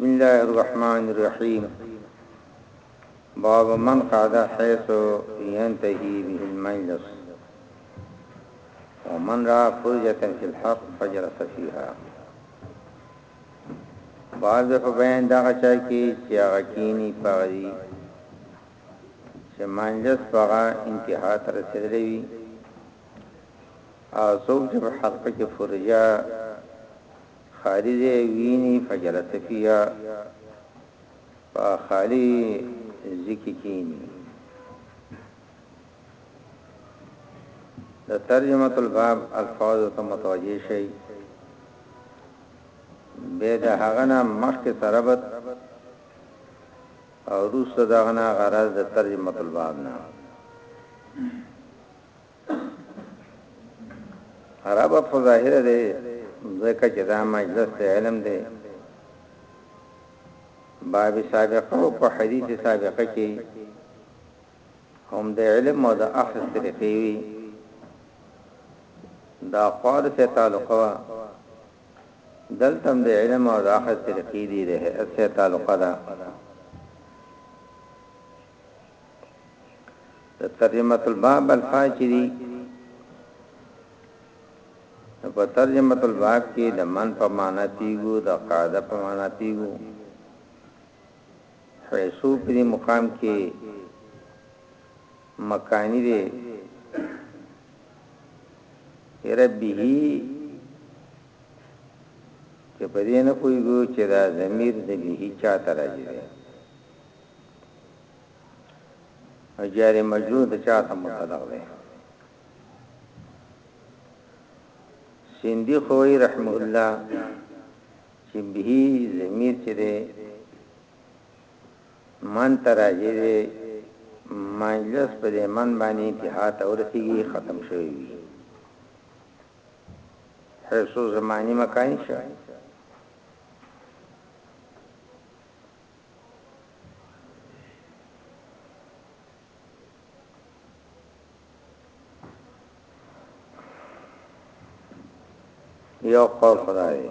بسم الله الرحمن الرحيم باب من قعد حيث ينتهي به المجلس ومن را فرجة في الحق فجلس فيها بعض په بیان دا غچا کې چې هغه کینی پاغي چې مانجه سپغه انتها ته رسېدلې وي او څوک چې په حلقه کې فرجه خالي دی ویني فجلس فيها په خالي ذکی کینی د ترجمه الباب الفاظ ته متوجه شي به د هغه نه مخکې تربت او وروسته دهغه نه غرض د ترجمة الباب نه خراب په ظاهر دی ځکه چې دا مجلس ته علم دی باب سابقه او په حدیث سابقه کې هم د علم او د اخذ طریقې وي دا قواد سره تعلق وا دلته هم د علم او د اخذ طریقی دی د هیئت سره تعلقه ده د ترجمه الباب الفاظ چې دي په ترجمه الباب کې د من په معنا پیګو د قاعده په معنا پیګو حیثو په مقام کې مکانی دی یره بیهی چه په دې نه پوهیږو چې دا ضمیر د بیهی چاته راځي دی او جار مجرور د چاته متعلق دی سیندی خوی رحمه الله چې به ضمیر چې دی من ته راجع دی مجلس په دې من باندې انتها ته ورسیږي ختم شوی وي حرسو زمانی مکانی شوی یو قول خدای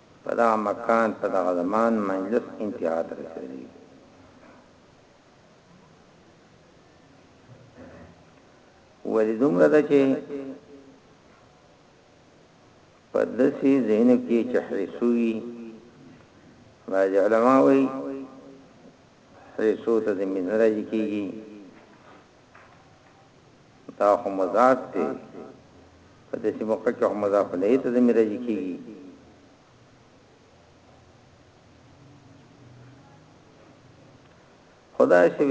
په دغه مکان په دغه زمان مجلس انتها ته رسېدلی دی. ولې دومره ده چې په دسي ذهنو کې چې حریصوي بعض علما وایي حریصو ته د مینراج کېږي دا خو مضاف دی په دې موقع کې هم مضاف نه ته ضمیر راځي کیږي خدای شي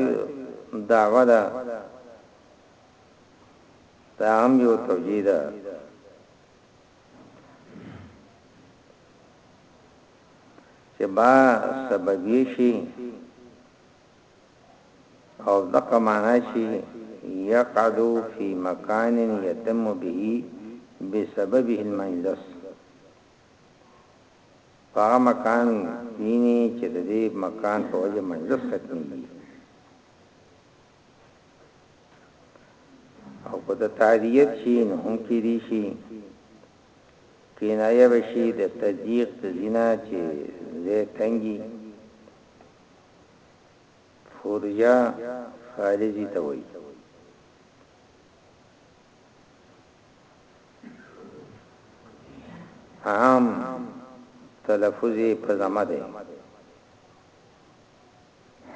دعوه ده دا هم یو توجیه ده چې با سبب شي او دقه معنی چی يقعد فی مکان يتم به بسببه المجلس په هغه مکان کینی چی ددی مکان په وجه مجلس ختمیږي او که د تعدیت شي نو هم کې دي شي کینایه بشي د تضیق د زینا چې زه تنګي فوریا فالجی ته وایي. عام تلفظ یې په زمه دی.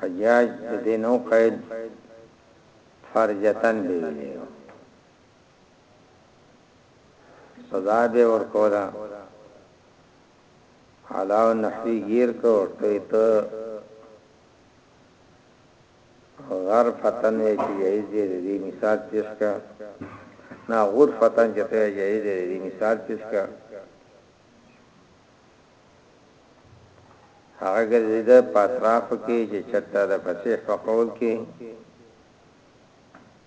حجاج د دې نو قید فرجتن به ویلی سزا به ورکوله علاؤ نحوی ګیر که ورته وی ته غرفتن وی چه جائز دی ددی مثال پیش که نه غرفتن چه ته جائز دی ددی مثال پیش که هغه ګرځیده په اطرافو کې چې چرته د فصیح په قول کې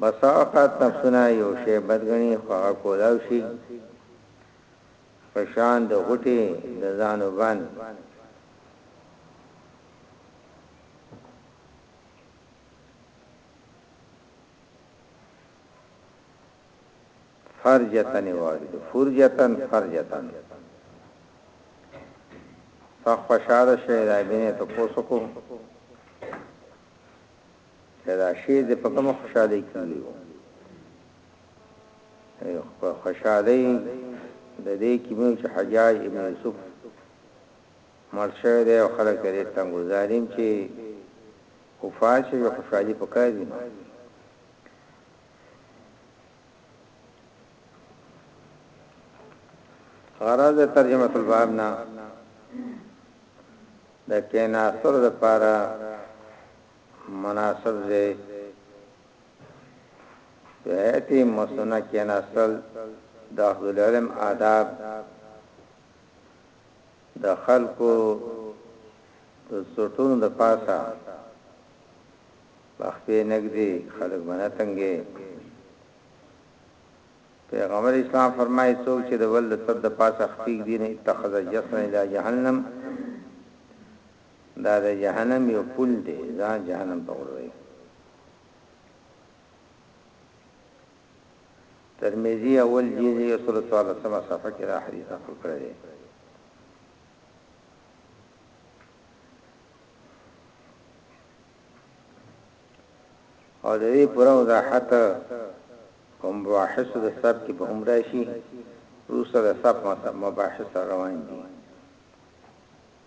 بسا اوقات نفسونه يو شی بد ګڼي خو هغه کولاو شي په شان د غوټې د ځان وباندې فرجتن وارد فرجتن فرجتن صح فشار شي دا بینه ته پوسو کو ته دا شی دې په کومه خوشحالۍ کېږي وو په خوشحالۍ د دې کې مې چې حجاج ابن یوسف مړ شوی دی او خلک یې تنګ ظالم چې وفات شوی خوشحالي پکار دي نه غرض ترجمه الباب نه د کیناستر لپاره مناسب ځای په هيئت مسنونه کيناستل د اهل العلم آداب د خلکو د سټونو د پاسه بخپې نګدي خلک باندې تنګي پیغمبر اسلام فرمایي څوک چې د ول د صد د پاسه خپل دین اتخذ جسن الى جهنم دا د جهنم یو پل دی ځان جهنم ته غورځوي. ترمذي اول جلد یو سل څوارلسمه صفحه کې دا حدیث نقل کړی دی. او د دې پوره وضاحت په مباحثو د سب کې به هم راشي روسه د سب مباحث روان دي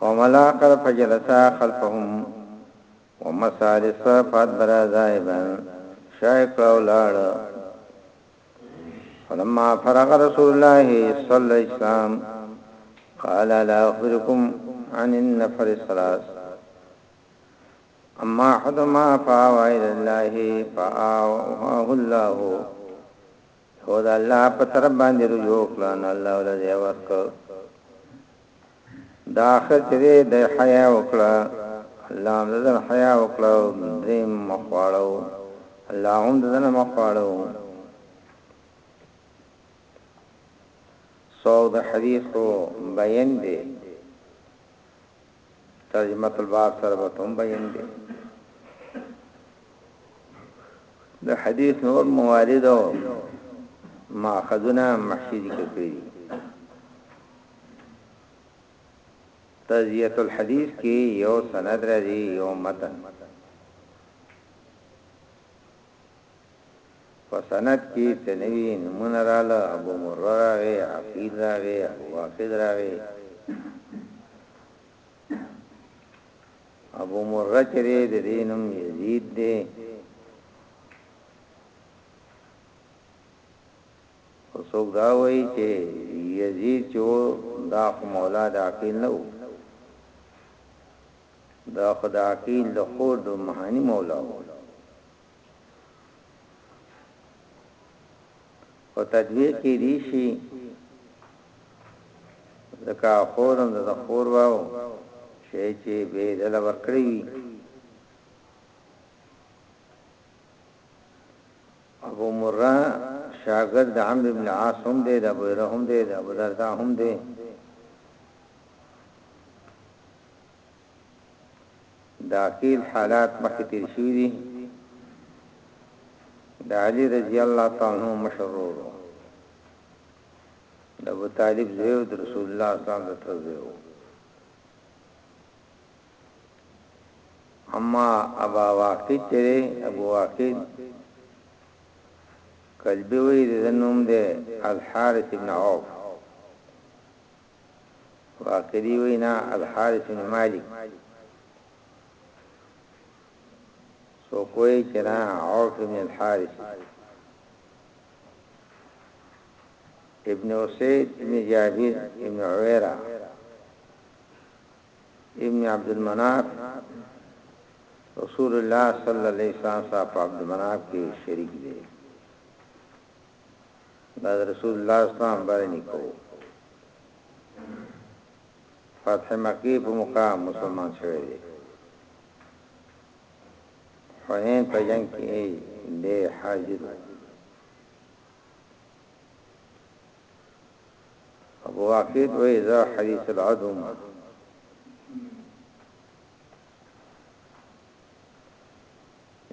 وملاقر فجلسا خلفهم ومسالس فادبرا زائبا شایق اولاد فلما فرغ رسول الله صلى الله عليه وسلم قال لا أخبركم عن النفر الثلاث أما أحد ما فاوى إلى الله فآوه الله هو د الله په طرف باندې رجوع کړه نو الله ولې دی ورکړ دا اخر چې د حیا وکړه الله هم دې حیا وکړه دې مخواړو الله هم دې مخواړو سو د حدیثو بیان دی ترجمة الباب سره به هم بیان دی د حدیث نور موارد او ماخذونه محشی ذکر کړی تزیت الحدیث کې یو سند راځي یو متن په سند کي څه نوي نومونه راله ابو مره راغي عقيل راغي ابو واقد راغي ابو مره چه دي ددي نوم يزيد دي وسوک دا وای چه يزيد چه دا خو مولا دا عقيل نو دا خدا عقيل دا خود مهاني مولا وو په تدویر کې دی شي ځکه خورم د خور واو شي چې به دل ورکړی وي ابو مره شاګرد د عمرو بن عاص هم دی د ابو هرره هم دی د ابو دردا هم دی د عقیل حالات مخکې تیر شوي دي، د علي رضی الله تعالی عنه مشر ورور و، د ابوطالب زوی او د رسول الله صلی الله علیه وسلم د تره زوی و. اما ابا واقد چې دی ابو واقد کلبي وایي د ده نوم دی الحارث ابن عوف واقدي وی نه الحارث بن مالک سوکوی چنا عوف بن الحارث ابن اسید ابن جابر ابن عویرہ ابن عبد المناف رسول الله صلی الله علیه وسلم صاحب عبد المناف کې شریک دی دا د رسول الله اسلام بر نیکو فتح مکی په موقع مسلمان شوی دی حنین په جنگ کې دی حاضر ابو واقید وی ذا حدیث العدم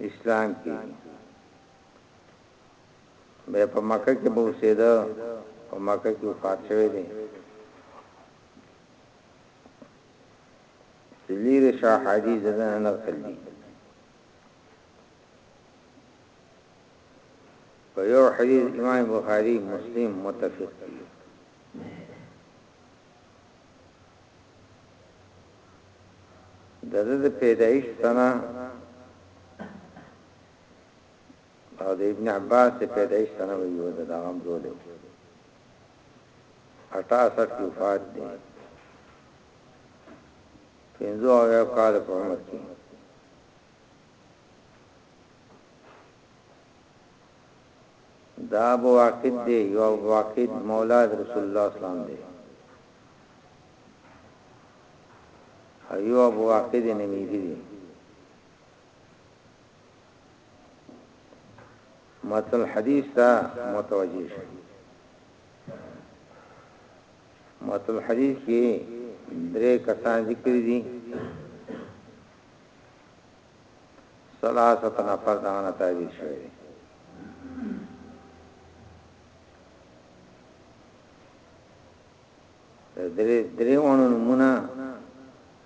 اسلام کې بیا په مکه کې به اوسېده په مکه کې وفات شوی دی سلیر شاه حدیث زدن نقل دی په یو حدیث امام بخاری مسلم متفق دی دغه د پیدایش سنه او د ابن عباس د پیدایش ته نه ویو د داغم زوله و 68 کی وفات دی پینزو او یو کال په عمر کی دا ابو واقید دی یو ابو واقید مولا رسول الله اسلام دی ایو ابو واقید نمیدی دی متن الحديث ته متوجه شي متن الحديث کې درې کسان ذکر دي ثلاثه نفر دا نه تعبیر شوی درې درې وانو نمونه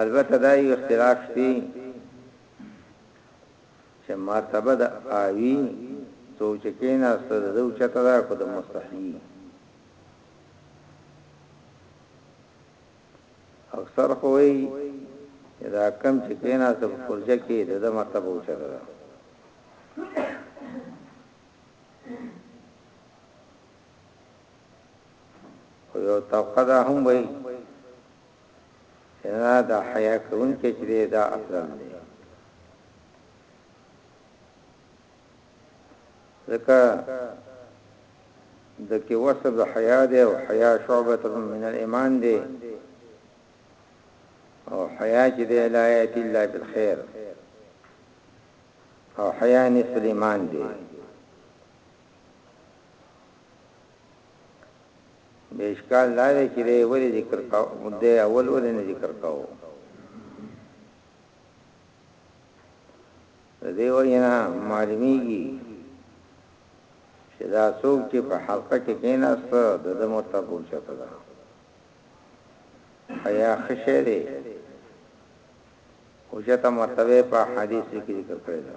البته دا یو اختلاف شته چې مرتبه د آوی څو چې کینا ستر زو چته دا کو د مستحی اکثر خوې دا کم چې کینا څو فرجه کې د مرتبه او چته دا خو یو طبقه دا هم وایي چې نه دا حیا کوون کې چې دا افضل دی ځکه د کې وصف د حیا دی او حیا شعبه من الايمان دی او حیا چې د الایات الله بالخير او حیا نسلیمان دی بیا اشکال دا دی چې دی ولې ذکر کاو دی اول ولې نه ذکر کاو دی وینا معلومیږي چې دا څوک چې په حلقه کې کېناست د د مرتب اوچته ده ایا خشه دی اوچته مرتبه په حدیث کې ذکر کړی ده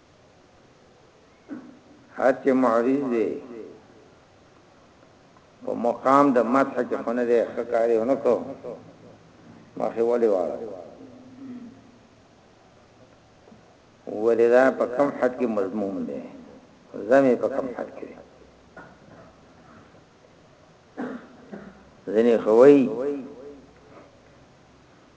هر چې معرض دی په مقام د مدح کې خونه دی خکاری ونکو مخه ولې واره ولدا په کم حد کې مضمون دی زمي په کم حد کې ځنې خوي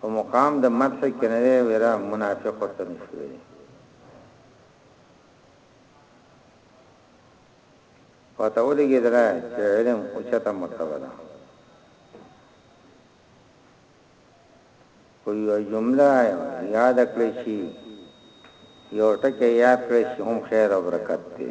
په مقام د مدح کې نه وی ویرا منافق ورته نشي ویلي پته ولګي درا چې علم او چته مرتبه ده خو یو جمله یاد کړئ شي یو ټکی یاد کړئ شي هم خیر او برکت دی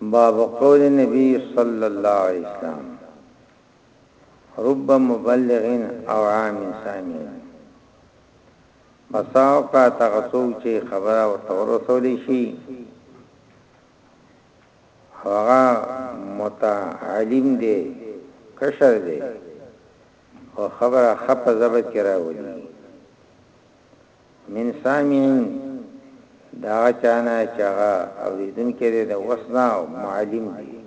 باب قول نبی صلی الله علیه وسلم رب مبلغ او عام سامع بساو کا تغسو چې خبره او تورسول شي هغه متعلم دی کشر دی او خبره خپ زبر کرا ولي من سامعین د هغه چا نه چې هغه اورېدونکی دی د وس نه او معلم دی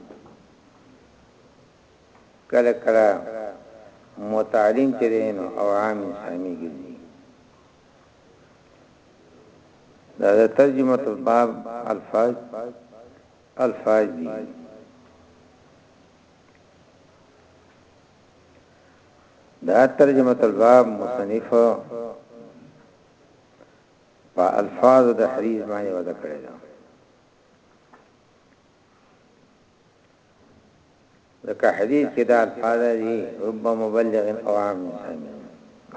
کله کله متعلم چې دی نو او عام سامع ګرځي دا د ترجمه الباب الفاظ الفاظ دي دا ترجمه الباب مصنف په الفاظ د حریز باندې ودا کړی دا لکه حدیث کې دا الفاظ دي رب مبلغ او عام انسان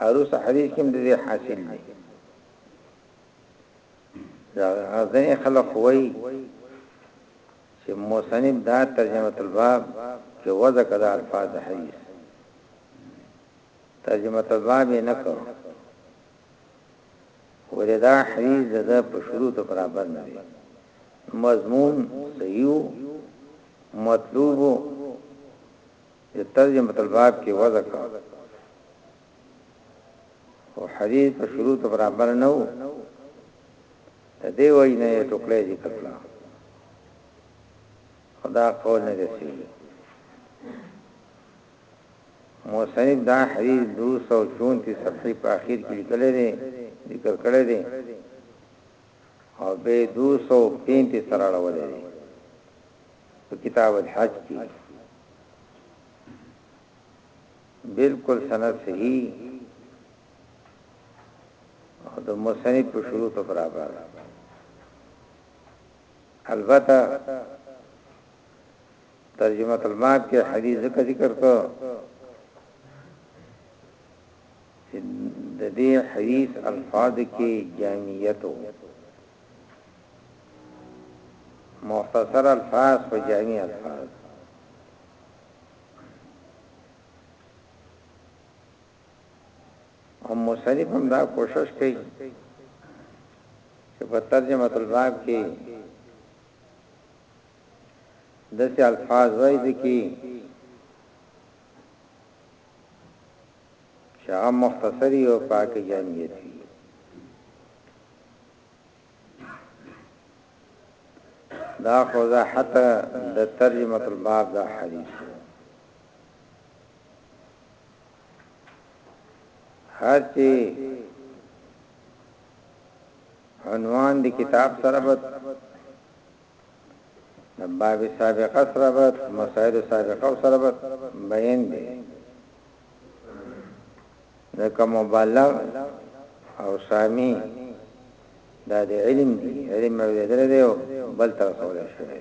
اروس حدیث کې د دې حاصل دي دا غزنه خلق وای چې مصنف دا ترجمة الباب کې وضع کړه الفاظ د حدیث ترجمة الباب یې نه کړ ولې دا حدیث د په شروط برابر نه دی مضمون صحیح مطلوب د ترجمه الباب کې وضع کړ او حدیث په شروط برابر نه وو د دې وجې نه یو ټوکړی ذکر کړه خدا قول نه رسی موسنیب دا حدیث 234 صفحی په اخیر کې لیکلی دی ذکر کړی دی او به 235 سره راولې دی په کتاب الحج کې بالکل سند صحیح او د مصنف په شروط برابر ده البته ترجمه المات کې حدیث ذکر ذکر کو چې د دې حدیث الفاظ کې جامعیت مختصر الفاظ په جامع الفاظ او مصنف هم دا کوشش کوي چې په ترجمه الباب کې د سي الفاظ وای دي کې چې هغه مختصری او پاک جامعیت وي دا خو دا حتی د ترجمه الباب دا حدیث هرچی عنوان دی کتاب سره بد باب سابقه سره بد مسائل سابقه سره بد بیان دی لکه مبلغ او سامی دا د علم دی علم اوریدل دی او بل تر سوال شوی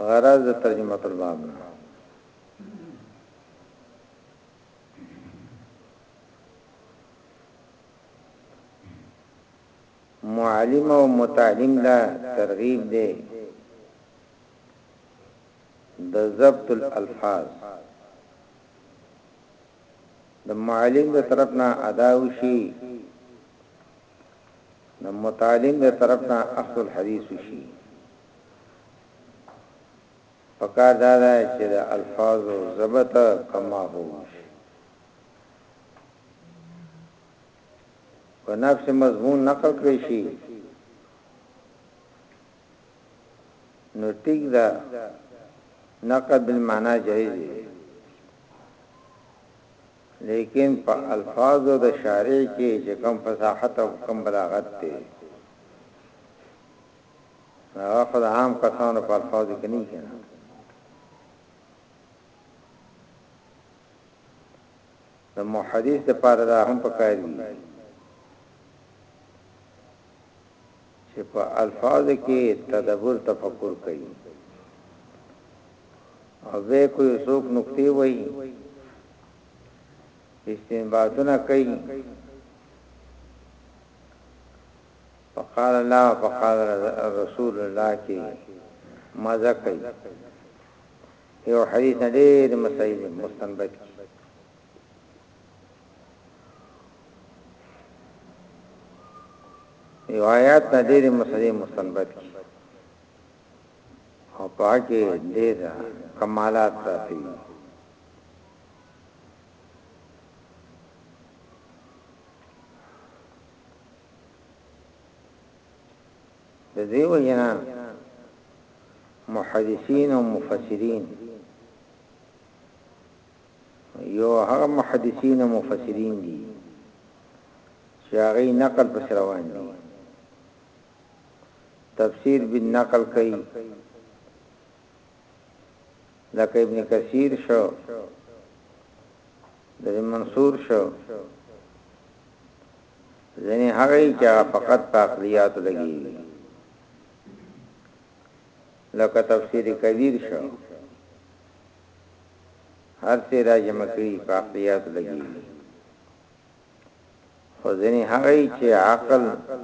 غرض د ترجمه الباب نه معلم او متعلم لا ترغیب دی د ضبط الالفاظ د معلم د طرف نه ادا وشي د متعلم د طرف نه اخذ الحديث وشي پکار دا ده چې د الفاظو ضبط کما هو وشي په نفس مضمون نقل کړی شي نو ټیک ده نقل بالمعنا جایز دی لیکن په الفاظو د شارع کې چې کم فصاحت او کم بلاغت دی هغه خو د عام کسانو په الفاظو کې نه کېنه د محدث د پاره دا هم پکار دي چې په الفاظ کې تدبر تفکر کوي او به کوئی څوک نقطې وایي استنباطونه کوي فقال الله او فقال رسول الله کی مزه کوي یو حدیث نه ډیر مسائل مستنبط کی یو آیات نه ډېر مسلې مستنبط کی او پاکه ډېر کمالات پراتی د دې وجنا محدثین او مفسرین یو هغه محدثین او مفسرین دي چې هغه نقل پس روان دي تفسیر بالنقل کوي لکه ابن کثیر شو د منصور شو ځنه هغه چې هغه فقط په عقلیات لګي لکه تفسیر کبیر شو هر څه را جمع کړي په عقلیات لګي خو ځنه هغه چې عقل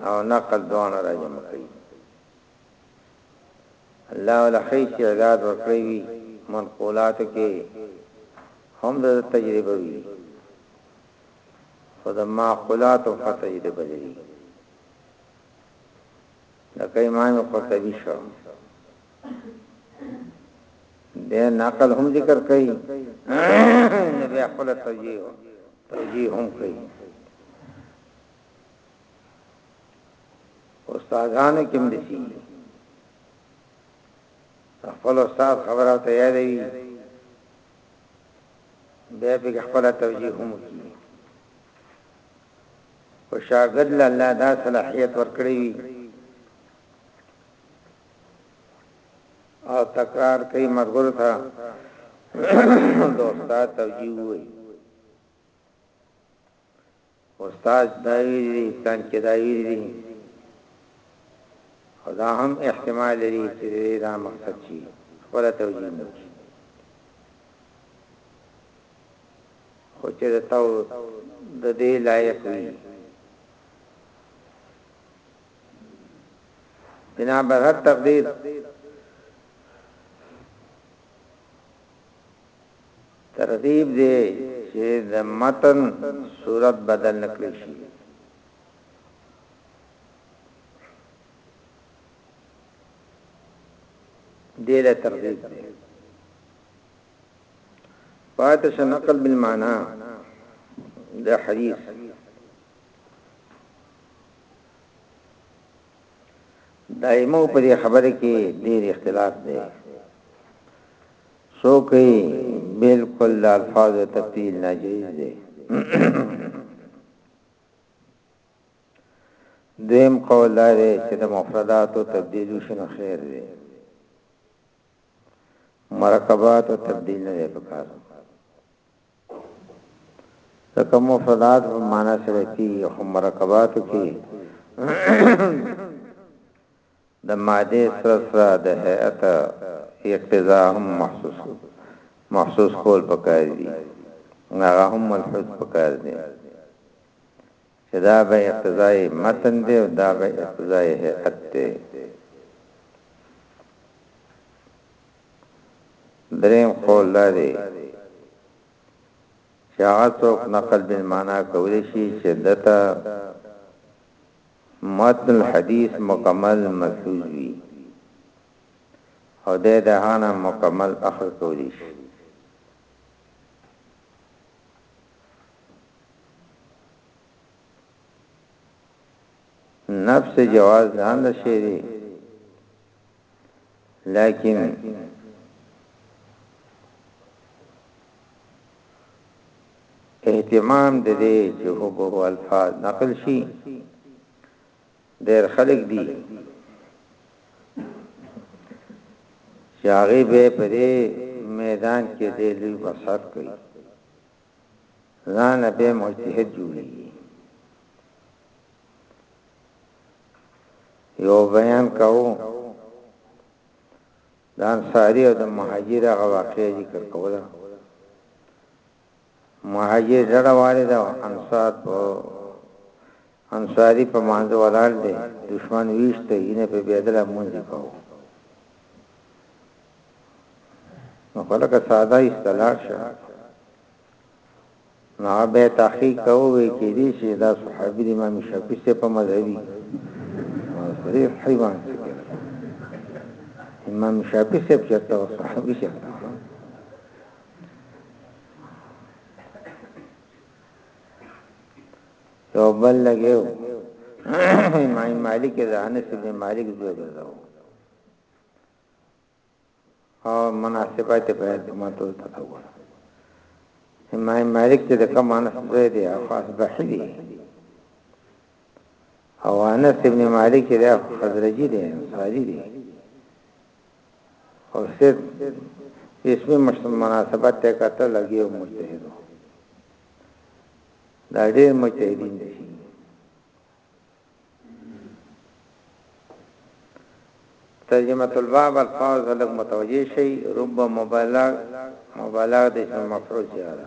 او نقل دوه را جمع کړي الله ولا ښه استعداد ورکړی وي منقولات کې هم د تجربه وي خو د معقولات او تجربه لري لکه امام قرطبي شو د نقل هم ذکر کوي نبي خپل توجیه توجیه هم کوي استادانو کوم دي سي خپل استاد خبره ته یادوي بیا په خپل توجیه هم کوي او شاګرد له الله دا صلاحیت ورکړي وي او تکرار کوي مرګور تھا دوستا توجیه وي استاد دا ویلی دی پلان کی دا ویلی دی خو دا هم احتمال لری چی د دی دا مقصد چی خپله توجیه مو کی خو چی د تو د دی لایق وی بنا بر هر تقدیر ترغیب دی چې د متن صورت بدل نه کړی شي. دې له ترغیب دی. پاتې شو نقل بالمعنا د حدیث دایمو په دې خبره کې ډیر اختلاف دی سو کوي بالکل د الفاظ تبديل ناجیز دی دویم قول دی چې د مفردات او تبديل شنو خیر دی مرکبات او تبديل نه پکار ځکه مفردات په معنا سره کیږي خو مرکباتو کې د ماده سره سره د هيئت اقتضا هم محسوس محسوس کول پکار دي هغه هم ملحوظ پکار دي چې دا به اقتضايي متن دی او دا به اقتضايي هيئت دی. درېيم قول دا دی چې هغه څوک نقل بالمعنا کولی شي چې دته متن الحديث مکمل محفوظ وي او د دهانه مکمل اخذ کولی شي نفس جواز ځان له شي دي لیکن اهتمام د دې چې هو به الفاظ نقل شي ډېر خلک دي چې هغه به په دې میدان کې د لوی بسات کوي ځان به مجتهد جوړي یو بیان کاو د انصاری او د مهاجر هغه واقعې ذکر کوله مهاجر ډله والې ده او انصار په انصاري په مانځه ولاړ دی دشمن ویشت یینه په بیدله مونځي کوو نو خلکه ساده استلار شه نو به تحقیق کوي کې دي چې دا صحابي د امام شافعي څخه په مذهبي سره حیوان څخه امام شافعي څخه چرته او صحابي څخه یو بل لګیو امام مالک زانه سید مالک زوی ګرځاو او مناسبات په ماتو تطور امام مالک چې د کوم انس زوی دی او خاص بحری او انس ابن مالک دی خزرجی دی انصاری دی او صرف اسمی مناسبت ته کتل لګي او مجتهدو دا ډېر مجتهدین دي ترجمه الباب الفاظ لګ متوجه شي رب مبالغ مبالغ د اسم مفعول زیاده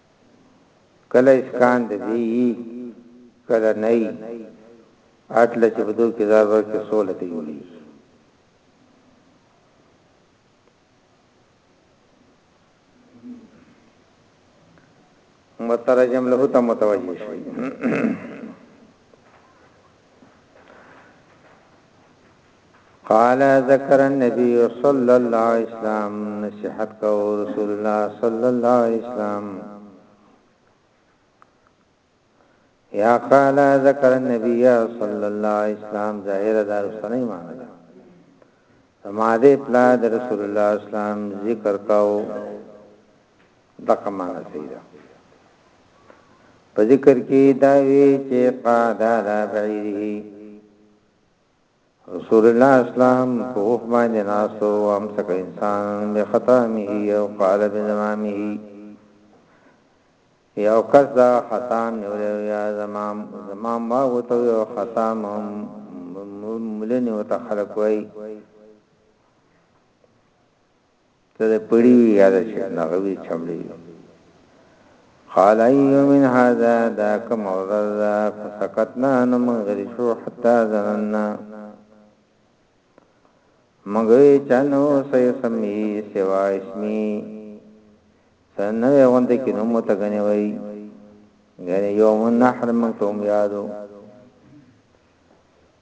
کله اسکان د دې یي کله نه یي اټله چې په دوه کې ځار ورکې سوله ته جوړي مترجم له ته متوجه شي قال ذکر النبي صلى الله عليه وسلم نصيحت کو رسول الله صلى الله عليه وسلم یا قال ذکر النبي صلى الله عليه وسلم ظاهر دار سنه معنی ده سماده پلا د رسول الله اسلام ذکر کاو دغه معنی صحیح ده په ذکر کې دا وی چې قادا لا بعیره رسول الله اسلام په وخت باندې ناسو هم څنګه انسان به خطامه او قال بزمامه یو کس دا خطام نیولې یا زمام زمام ما وته یو خطام هم ملنه وته خلق وای ته د پړی وی یا د شنغوی چمړی وی قال ایو من هذا دا کم ورځ فسکتنا نو من غری شو حتا زننا مګوی چانو سې سمي سوا اسمي سنه غوند کې نو متګنی وای غره یوم النحر مکتوم یادو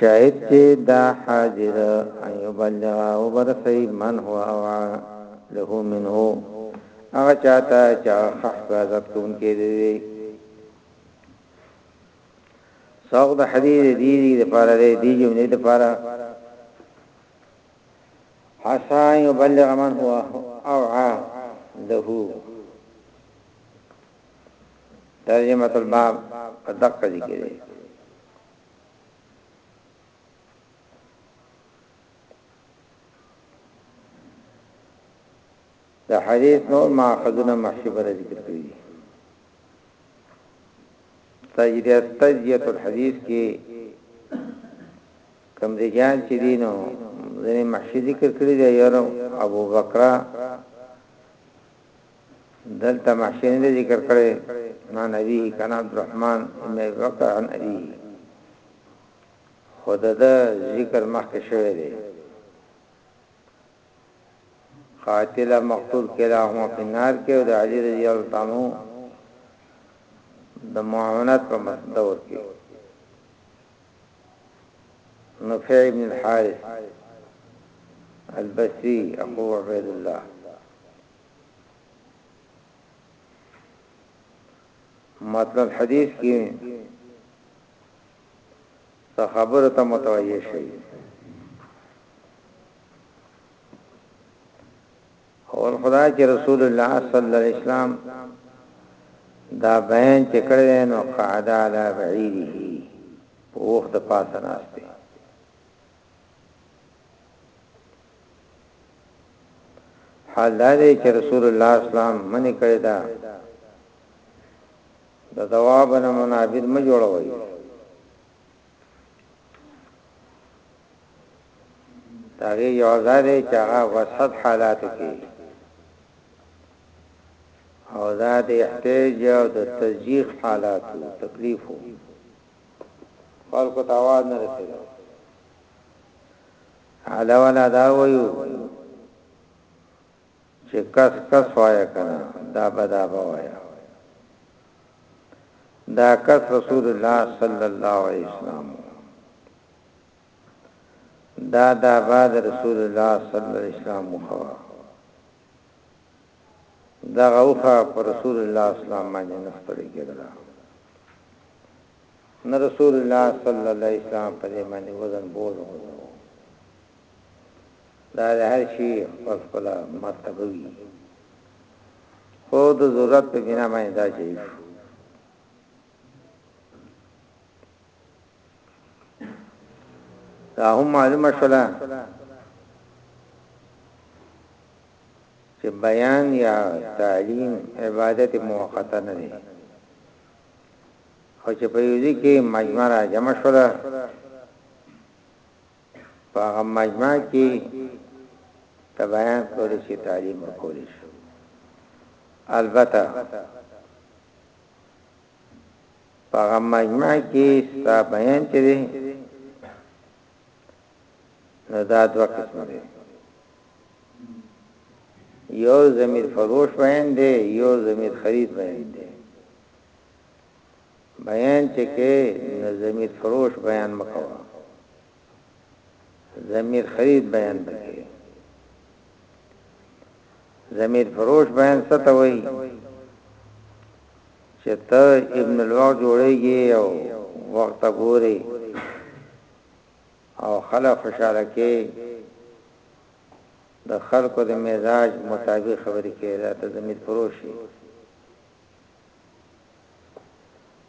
شاید چه دا حاضر ان یبلغ وبرسوی من هو اوعا له منه هغه چاته چه هغه ښه حفاظت کوونکی دی دی سوق د حدیث دی دی دپاره دی دی جملی دپاره حسا یبلغ من هو اوعا له ترجمه الباب په دقه ذکر دی د حدیث نور ماخذونه مخکې بر ذکر کړی دي تجریه تجریه الحدیث کې کم رجال چې دینو ځنې مخکې ذکر کړی دی یو ابو بکر دلته محشي نه ذکر کړي نه نبی کنا عبدالرحمن ابن ابي بکر عن ابي خود دا ذکر مخکې شوی دی قاتل مقتول کلا هو په نار کې او د علي رضی الله تعالی عنہ د معاونت په مصدور کې نفع ابن الحارث البصري اخو عبد الله مطلب حدیث کې څه خبره ته متوجه شي اول خدا چې رسول الله صلی الله علیه وسلم دا بیان چې کړی نو قاعده علی بعیره په وخت پاسه ناشته حال دا دی چې رسول الله اسلام منی کړی دا د دواب نه منابر م جوړوي دا یو ځای دی چې هغه وسط حالات کې او دا د احتیاج او د تزییق حالات تکلیفو خلکو ته आवाज نه رسیدو حالا ولا دا وایو چې کس کس وایا کنه دا بدا بوایا دا کس رسول الله صلی الله علیه وسلم دا دا بعد رسول الله صلی الله علیه وسلم مخوا دا غوخه پر رسول الله اسلام باندې نه ستړي کېدل نه رسول الله صلی الله علیه وسلم په دې باندې وزن بوج وځو دا د هر شي خپل خپل مرتبه وي خو د ضرورت په بنا باندې دا شي دا هم معلومه شولا چې بیان یا تعلیم عبادت موقته نه دی خو چې په یوه کې مجمع را جمع شولا په هغه مجمع کې ته بیان کولی شي تعلیم ورکولی شي البته په هغه مجمع کې ستا بیان چې دی نو دا دوه قسم دی یو زمیر فروش بیان دی یو زمیر خرید بیان دی بیان چې کې نو زمیر فروش بیان مکوه ضمیر خرید بیان پکې ضمیر فروش بیان څه ته وایي چې ته ابن الوقت جوړیږي او وخت ګوري او خلک خوشاله کې د خلکو د مزاج مطابق خبرې کوي دا ته ضمیر فروشي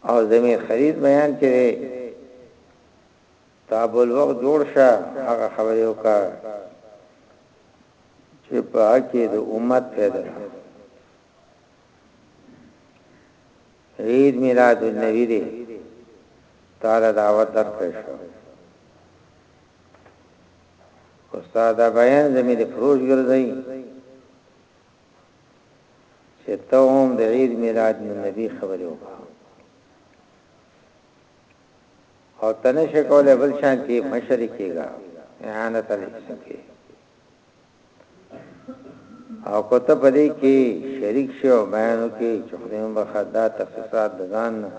او ضمیر خرید بیان کړي تا بل وخت جوړ شه هغه خبرې وکړه چې په هکې د امت پیدا عید میلاد النبی دی تعالی دعوت درکړ شو استاد بیان زمي د فروج ګرځي چې ته هم د عید میلاد النبی خبرې وکړه او ته نه شې کولای بل شانتي مشري کېږه اعانت الاسم کې او کوته په دې کې شریک شې او بیانو کې چې خدای مبخه دا تخصصات د ځان نه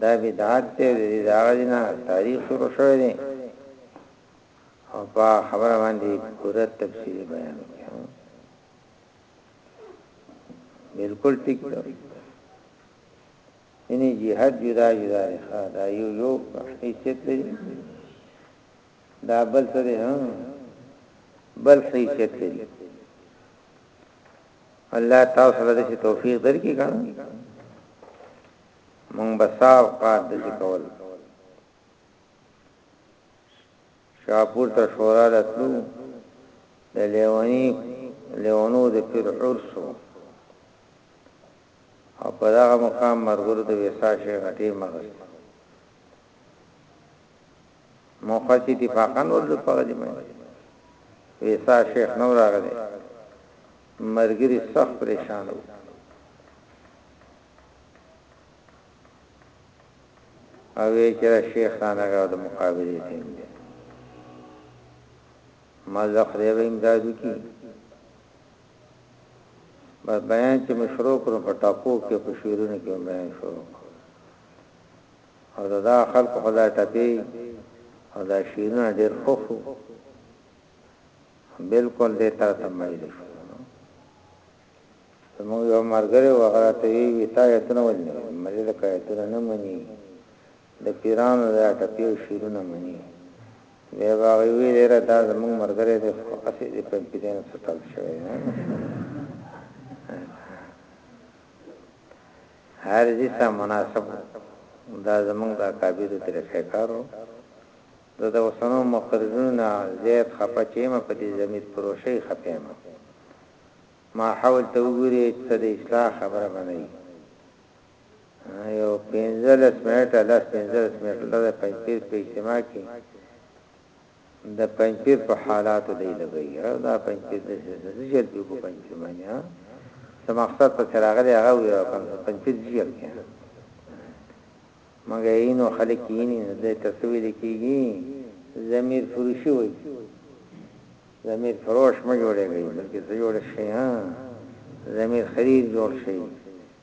دا بدعت ته دې دا غدينا تاریخ شروع شوی دی او په خبره باندې پوره تفصیل بیان کړو بالکل ټیک دی یعنی جهاد جدا جدا دی ښا دا یو یو حیثیت لري دا بل څه دی ها بل حیثیت لري الله تعالی سره دې توفیق درکې کړه مونږ بساو قات دې کول شاپور ته شورا راتلو د لیونی لیونو د پیر عرسو او په دغه مقام مرګرو د ویسا شی غټی هم اغستی مو خاص اتفاقا ورلو په غلی مې ویسا شیخ نو راغلی مرګری سخت پریشان وو او وی چې شیخ خانه غو د مقابله ټیم دی مال خدای به امدادو کی بس بيان چې مې شروع کړ نو په ټپو کې او په شعرونو کې مې بيان شروع کړ او دا, دا خلکو خو دا ټپې او دا شعرونه ډېر خوښ وو بلکل دې تر ته مایل شو زموږ یو مرګره وغره ته وی وی تا یتنه ولنه مله د کایتونه نه مني د پیرانو دا ټپې او شعرونه مني. بیا به هغوی ویل، یره دا زموږ ملګری دی، خو هسې د پنجپیرانو څټل شوی دی. هر ځای ته مناسب و. دا زموږ د اکابرو طریقه کار و. زه د اوسنو مخرجونو نه زیات خپه چې یم، په دې ضمیر فروشۍ خپه یم. ماحول ته وګورئ، څه د اصلاح خبره به نه وي. یو 15 منټه لس 15 منټه د پنځپیر په اجتماع کې د پنځپیر په حالاتو دی لګي دا پنځپیر د څه جل په کو پنځپیر باندې ها سم مقصد په راغلی هغه وی او کوم پنځپیر دی جل کې مګر اینو خلک یې نه د تسوی لیکيږي زمير فروشي وای زمير فروش مې جوړېږي بلکې څه جوړ شي ها زمير خرید جوړ شي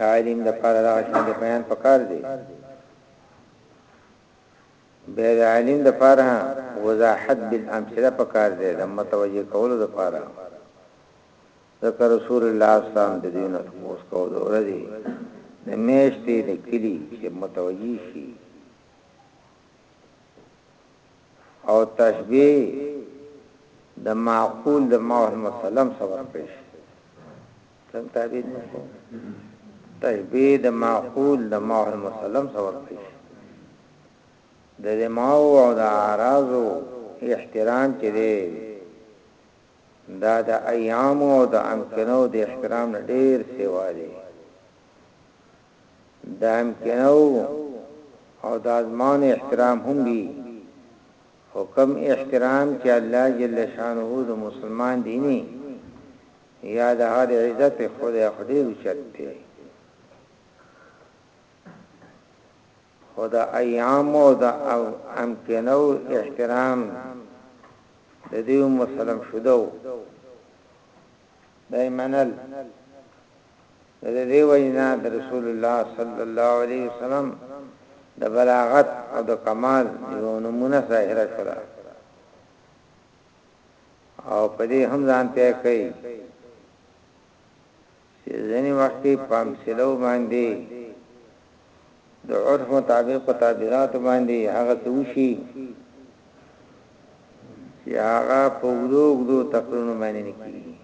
تعلیم د پاره دا شان بیان پکار دی به د عالم د پاره وضاحت بالامثله پکار دی د متوجه کولو د پاره ځکه رسول الله اسلام د دوی نه تپوس کوه د ورځې، د میاشتې، د کلي چې متوجه شي او تشبیه د معقول د ماحول مسلم سره ورکړي شي څنګه تعبیر نه شو تشبیه د معقول د ماحول مسلم سره ورکړي شي د دماغ او د اعراض احترام چې دی دا د ایامو او د امکنو د احترام نه ډیر سیوا دی د امکنو او د ازمان احترام هم دی حکم احترام چې الله جل شانه د مسلمان دیني یا د هر عزت خدای خدای اوچت دی خو د ایامو د امکنو احترام د دیو مسلم شدو دای منل د دې وینا د رسول الله صلی الله علیه وسلم د بلاغت او د کمال یو نمونه ظاهره شوه او په دې هم ځان ته کوي چې ځینې وخت کې په امثلو باندې د عرف مطابق په تعبیراتو باندې هغه څه وشي چې هغه په اوږدو اوږدو تقریرونو باندې نه کېږي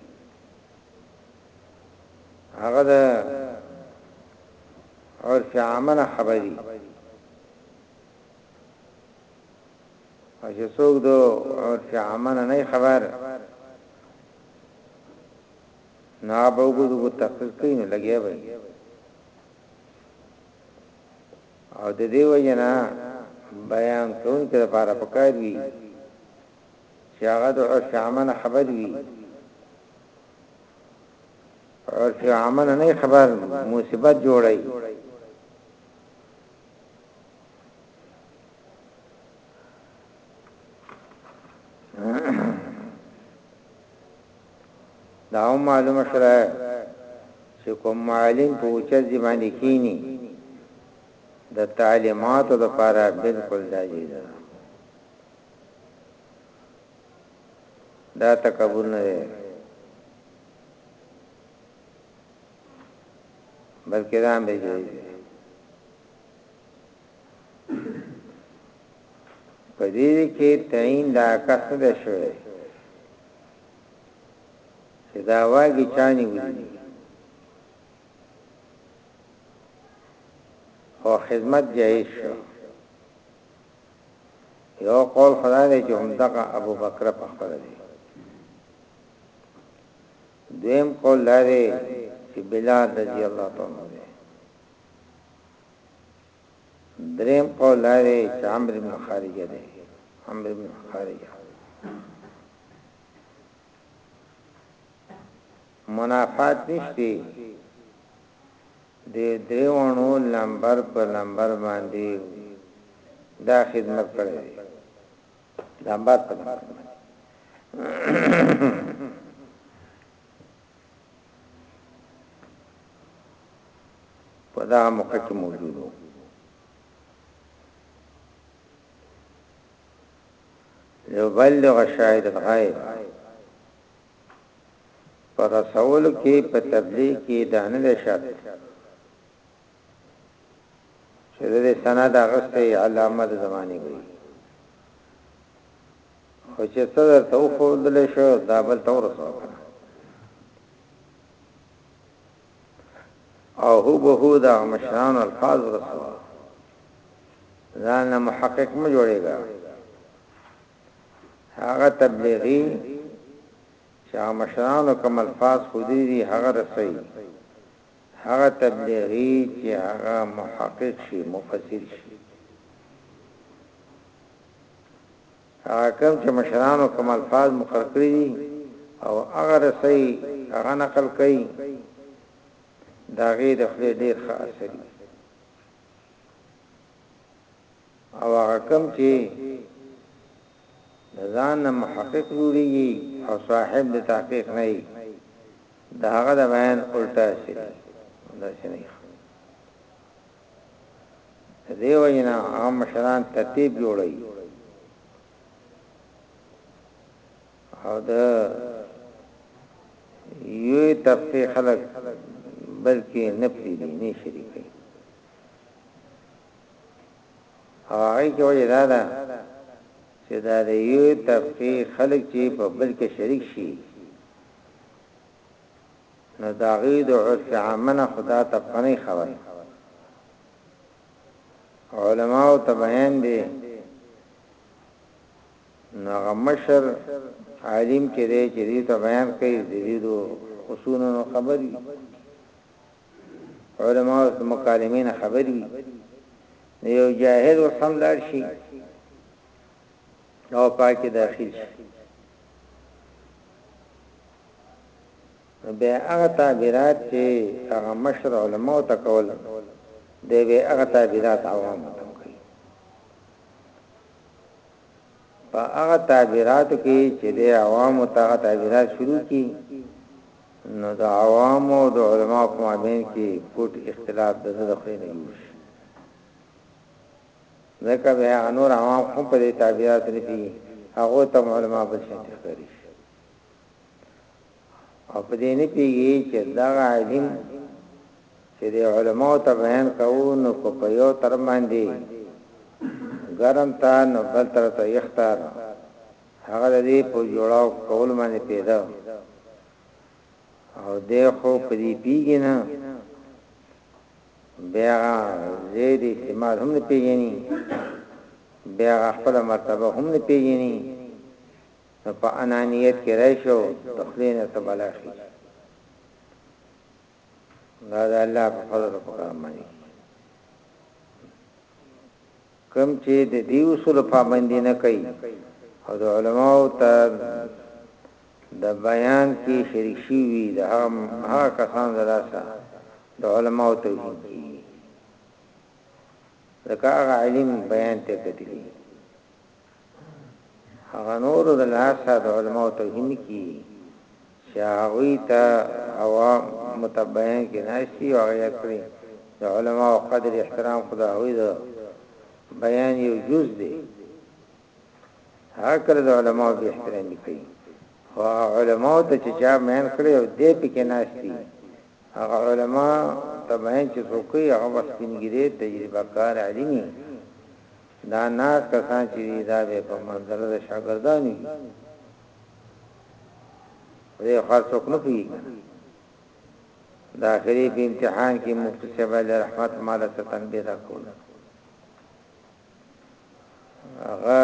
هغه د عرف عامه نه خبر دي او چې څوک د عرف عامه نه خبر نو هغه وګورئ وګ تحقیق کوي نو لګیا وي او د دې وجنا بیان کون کې لپاره پکار وي چې هغه د عرف عمل خبر وي عرف عمل نه خبر مصیبت جوړي دا هم معلومه شوه چې کوم معلم په اوچت ځای باندې کینی د تعلیماتو لپاره بالکل دا ځای نه دا تکبر نه دی بلکې دا هم دی په دې کې تعین دا کس ده شوی چې دا واګي چاني ودی او خدمت جایز شو یو قول خدای دی چې هم دغه ابو بکر په خپل دی دویم قول لري چې بلال رضی الله تعالی عنہ دریم قول دا دی چې عمرو بن خارجه دی عمرو بن خارجه منافات نشته د دریوانو لمبر په لمبر باندې دا خدمت کړی دی لمبر په لمبر په دغه موقع کې موجود وو. ليبلغ شاهد الغيب په رسولو کې په تبلیغ کې دا نه دی شرط چې د سند اغستې علامه د زماني وي خو چې څه درته وښودل شو دا بل تور سو او هو به هو دا مشران الفاظ ورسو ځان محقق مو جوړيږي هغه تبلیغي چې مشرانو کوم الفاظ خودي دي هغه رسي هغه تبليغي چي هغه محقق شي مفسر شي هغه کوم چي مشرانو کوم الفاظ مقرر کړي دي او هغه رسي هغه نقل کوي دا غي د خپل ډیر ښه اثر وي او هغه کم چې د ځان نه محقق جوړيږي او صاحب د تحقيق نه يي د هغه د بیان الټا شي دا شنه دیو جنا هغه مشران ترتیب جوړي او د یو طبقه خلک بلکې نه پریدي نه شریکي او هغه کې وجه دا ده چې دا د یو طبقې خلک چې په بل کې شریک شي نو دا غي د عرف عامنه خدا ته پني خبر علماء او تبعین دي نو غمشر عالم چې دی چې دې ته بیان کوي دې دو اصولونو خبري علماء اوس د مکالمې نه خبر وي نو یو جاهل اوس هم لاړ شي او پاکي داخل شي به هغه تعبیرات چې هغه مشر علماء ته کول دی به هغه تعبیرات عوام ته په هغه تعبیراتو کې چې د عوامو ته هغه تعبیرات شروع کی نو د عوامو او د علماو په مابین کې پټ اختلاف د زړه خوري نه جوړ شي ځکه به انور عوام خو په دې تعبیرات نه پی هغه ته علماء بشنت ښکاري او په دې نه پیږي چې دغه علم چې د علماو ته بیان کوو نو که په یو تر باندې ګرم تا نو بل تر ته یختار هغه د دې په جوړاو کول باندې پیدا او د خو په دې پیږي نه بیا زید استعمال هم نه پیژني بیا خپل مرتبه هم نه پیژني ته په انانیت کې راشي او د خولې نه ته بلا شي دا د الله په فضل او کرم باندې کوم چې د دې اصول پابندي نه کوي او د علماو ته د بیان کې شریک شي وي د هغه کسان دراسه د علماو توجیه کوي ځکه هغه علم بیان ته کتلی هغه نور د ناسا د علماء توهین کی چې هغه ته هوا متبین کې ناشي او هغه کړی د علماء او قدر احترام خدا هوی ده بیان یو جز دی هاکر د علماء به احترام کوي او علماء ته چې چا مین کړی او دې پکې ناشتي هغه علماء تبعین چې څوک یې هغه وسپینګری تجربه کار عالمي دا ناست کسان چې دي دا به په منزله د شاګردانو وي دې خاص څوک نه پوي دا اخري په امتحان کې مفتی صاحب علی رحمت مال څه تنبیه دا کوله هغه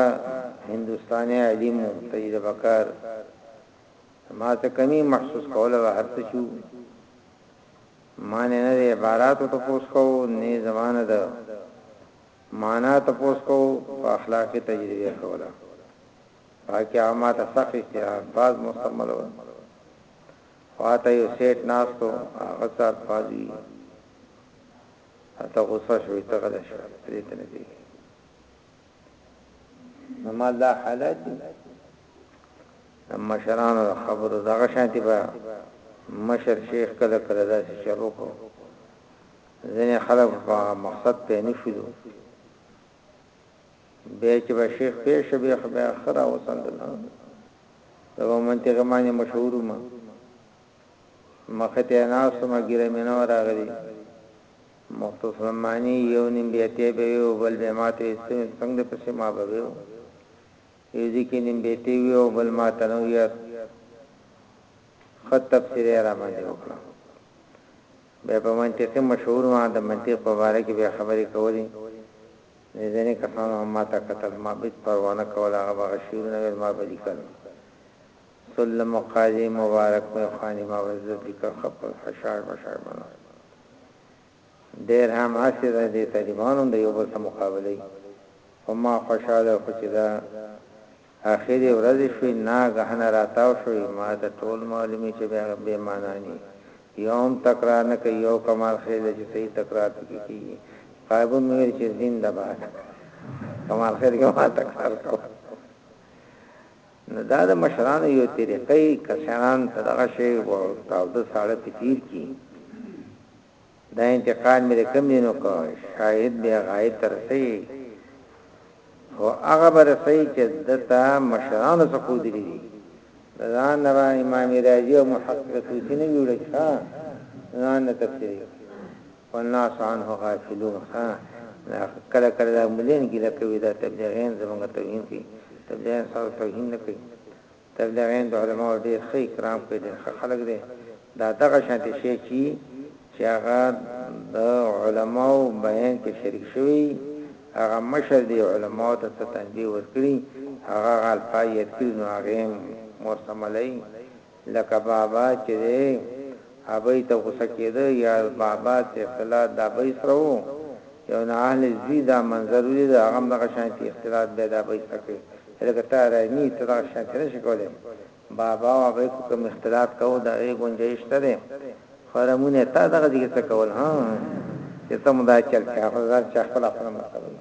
هندستاني علم تجربه کار ما ته کمی محسوس کوله هر څه شو ما نه نه عبارت ته پوښتنه نه زمانه ده مانا تپوس کوو په اخلاقی تجربه کوله پاکی هغه ماته سخت اشتهار باز مستعمل وه خواته یو سیټ ناست وو هغه څه الفاظ وی اته غصه شوی ته غلی شوی پری ته نه پیږی نو مال دا حالات دی مشرانو خبرو دغه شانتی به مشر شیخ کله کله داسې شروع کو ځینې خلک خو په هغه مقصد پوه نه شول، بیا چې به شیخ پوه شو بیا خو به یې ښه راوڅنډل، زه په منطق باندې مشهور وم، مخې ته ناست وم ږیره مې نه وه راغلې، مختصر المعانی یو نیم بیت یې به ویو بل به ما ته ویل څه څنګه دې پسې ما به ویو، یو ځای کې نیم بیت یې وویو بل ما ته نه ویاست. ښه تبصره یې راباندې وکړه. بیا په منطقي مشهور ما د منطق په باره کې بیا خبرې کولې. نو ځینې کسانو هم ما ته کتل. ما به هېڅ پروا نه کوله. هغه به هغه شعرونه ویل، ما به لیکل. سلم و قاضي مبارک مې خواني ما به زر لیکل ښه په فشاړ بشاړ به ناست وم. ډېر هم هسې ده دې طالبانو هم د یو بل سره مقابله وي. خو ما خوشاله خو چې دا اخري ورځې شوې، ناګهانه راتاو شوې، ما ته ټول معلومي چې بې مانا دي، يو هم تکرار نه کوي، يو کمال خير دی چې څه يې تکرار پکې کېږي، قائبون مې ويل چې زنده باد کمال خير که ما تکرار کاوه نو دا د مشرانو يو طريقه يې کشران ته دغه شی ورته او د ساړه په تير کې دا انتقاد مې د کوم دین وکړ شاهد بیا غایب ته رسي او هغه به رسي چې دته مشرانو څخه ودري دي ځان نه به امام رازي او محقق توسی نه جوړ ښه ځان نه تفسیر والناس عنه غافلون ها کله کله د مولین ګیله کوي دا تبلیغین زمونږ توهین کوي تبلیغین سره توهین نه کوي تبلیغیان د علماوو ډیر ښه اکرام کوي ډیر ښه خلک دی دا دغه شانتی شی چی چی هغه د علماوو بیان کی شریک شوی هغه مشر دی علماوو ته څه تنبیه ورکړی هغه هغه الفاظ یاد کړی نو هغه هم ورسملای لکه بابا چی دی ابۍ ته غوسه کېده يا بابا ته اختلاط د ابۍ سره وو يو نا اهل زوی دا منظر وليده هغه هم دغه شانتي اختلاط بيا د ابۍ سره کوي چې لکه ته ارامي يې ته دغه شانتي نه شې کولی بابا او ابۍ که کوم اختلاط کوو د هغې ګنجايش شته دی خو رمونيه تا دغه ځای کې څه کول ها چې ته مو دا چل کوې هغه ځان چا خپله خپله مسله وي.